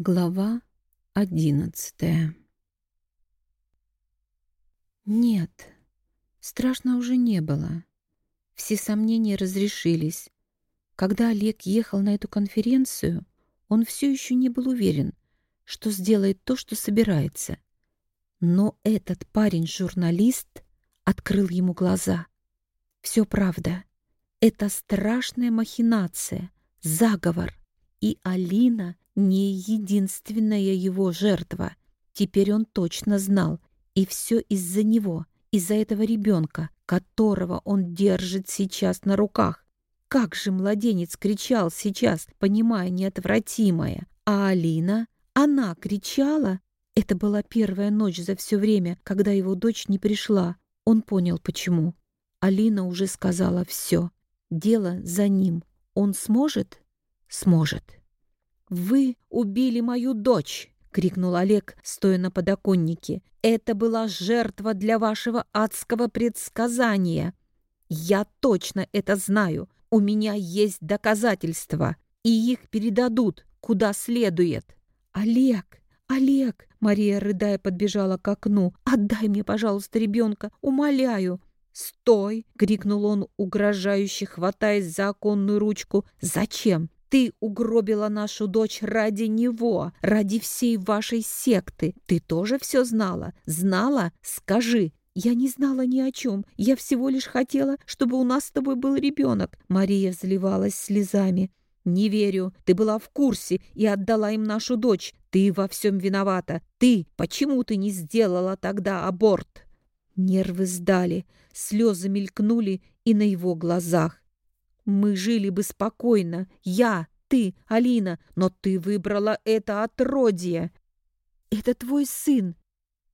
Глава одиннадцатая Нет, страшно уже не было. Все сомнения разрешились. Когда Олег ехал на эту конференцию, он все еще не был уверен, что сделает то, что собирается. Но этот парень-журналист открыл ему глаза. Все правда. Это страшная махинация, заговор. И Алина не единственная его жертва. Теперь он точно знал. И все из-за него, из-за этого ребенка, которого он держит сейчас на руках. Как же младенец кричал сейчас, понимая неотвратимое. А Алина? Она кричала? Это была первая ночь за все время, когда его дочь не пришла. Он понял, почему. Алина уже сказала все. Дело за ним. Он сможет? Сможет. «Вы убили мою дочь!» — крикнул Олег, стоя на подоконнике. «Это была жертва для вашего адского предсказания. Я точно это знаю. У меня есть доказательства, и их передадут куда следует». «Олег! Олег!» — Мария, рыдая, подбежала к окну. «Отдай мне, пожалуйста, ребенка! Умоляю!» «Стой!» — крикнул он, угрожающе хватаясь за оконную ручку. «Зачем? Ты угробила нашу дочь ради него, ради всей вашей секты. Ты тоже все знала? Знала? Скажи. Я не знала ни о чем. Я всего лишь хотела, чтобы у нас с тобой был ребенок. Мария взливалась слезами. «Не верю. Ты была в курсе и отдала им нашу дочь. Ты во всем виновата. Ты! Почему ты не сделала тогда аборт?» Нервы сдали, слезы мелькнули и на его глазах. Мы жили бы спокойно. Я, ты, Алина, но ты выбрала это отродье. Это твой сын.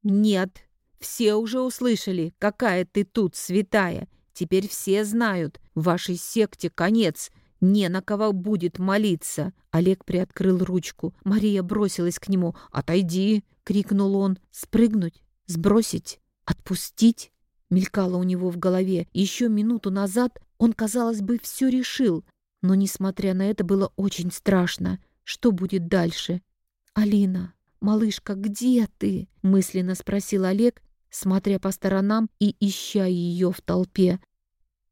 Нет, все уже услышали, какая ты тут святая. Теперь все знают, вашей секте конец. Не на кого будет молиться. Олег приоткрыл ручку. Мария бросилась к нему. «Отойди!» — крикнул он. «Спрыгнуть? Сбросить? Отпустить?» Мелькало у него в голове. Еще минуту назад он, казалось бы, все решил, но, несмотря на это, было очень страшно. Что будет дальше? «Алина, малышка, где ты?» — мысленно спросил Олег, смотря по сторонам и ища ее в толпе.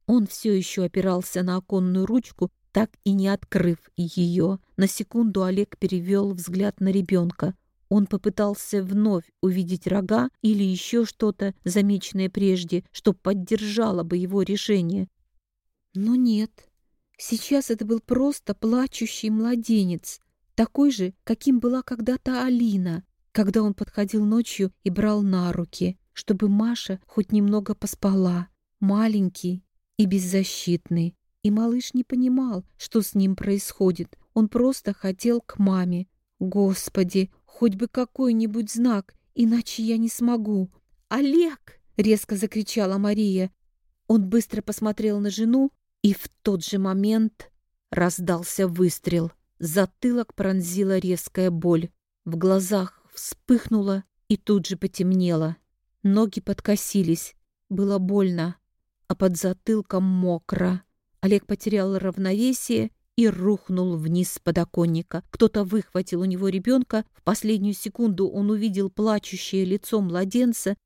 Он все еще опирался на оконную ручку, так и не открыв ее. На секунду Олег перевел взгляд на ребенка. Он попытался вновь увидеть рога или еще что-то, замеченное прежде, что поддержало бы его решение. Но нет, сейчас это был просто плачущий младенец, такой же, каким была когда-то Алина, когда он подходил ночью и брал на руки, чтобы Маша хоть немного поспала, маленький и беззащитный. И малыш не понимал, что с ним происходит. Он просто хотел к маме. Господи, хоть бы какой-нибудь знак, иначе я не смогу. «Олег!» — резко закричала Мария. Он быстро посмотрел на жену, и в тот же момент раздался выстрел. Затылок пронзила резкая боль. В глазах вспыхнуло и тут же потемнело. Ноги подкосились. Было больно, а под затылком мокро. Олег потерял равновесие и рухнул вниз с подоконника. Кто-то выхватил у него ребенка. В последнюю секунду он увидел плачущее лицо младенца,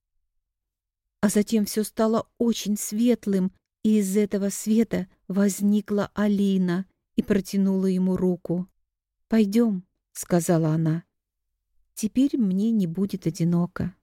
а затем все стало очень светлым, и из этого света возникла Алина и протянула ему руку. «Пойдем», — сказала она. «Теперь мне не будет одиноко».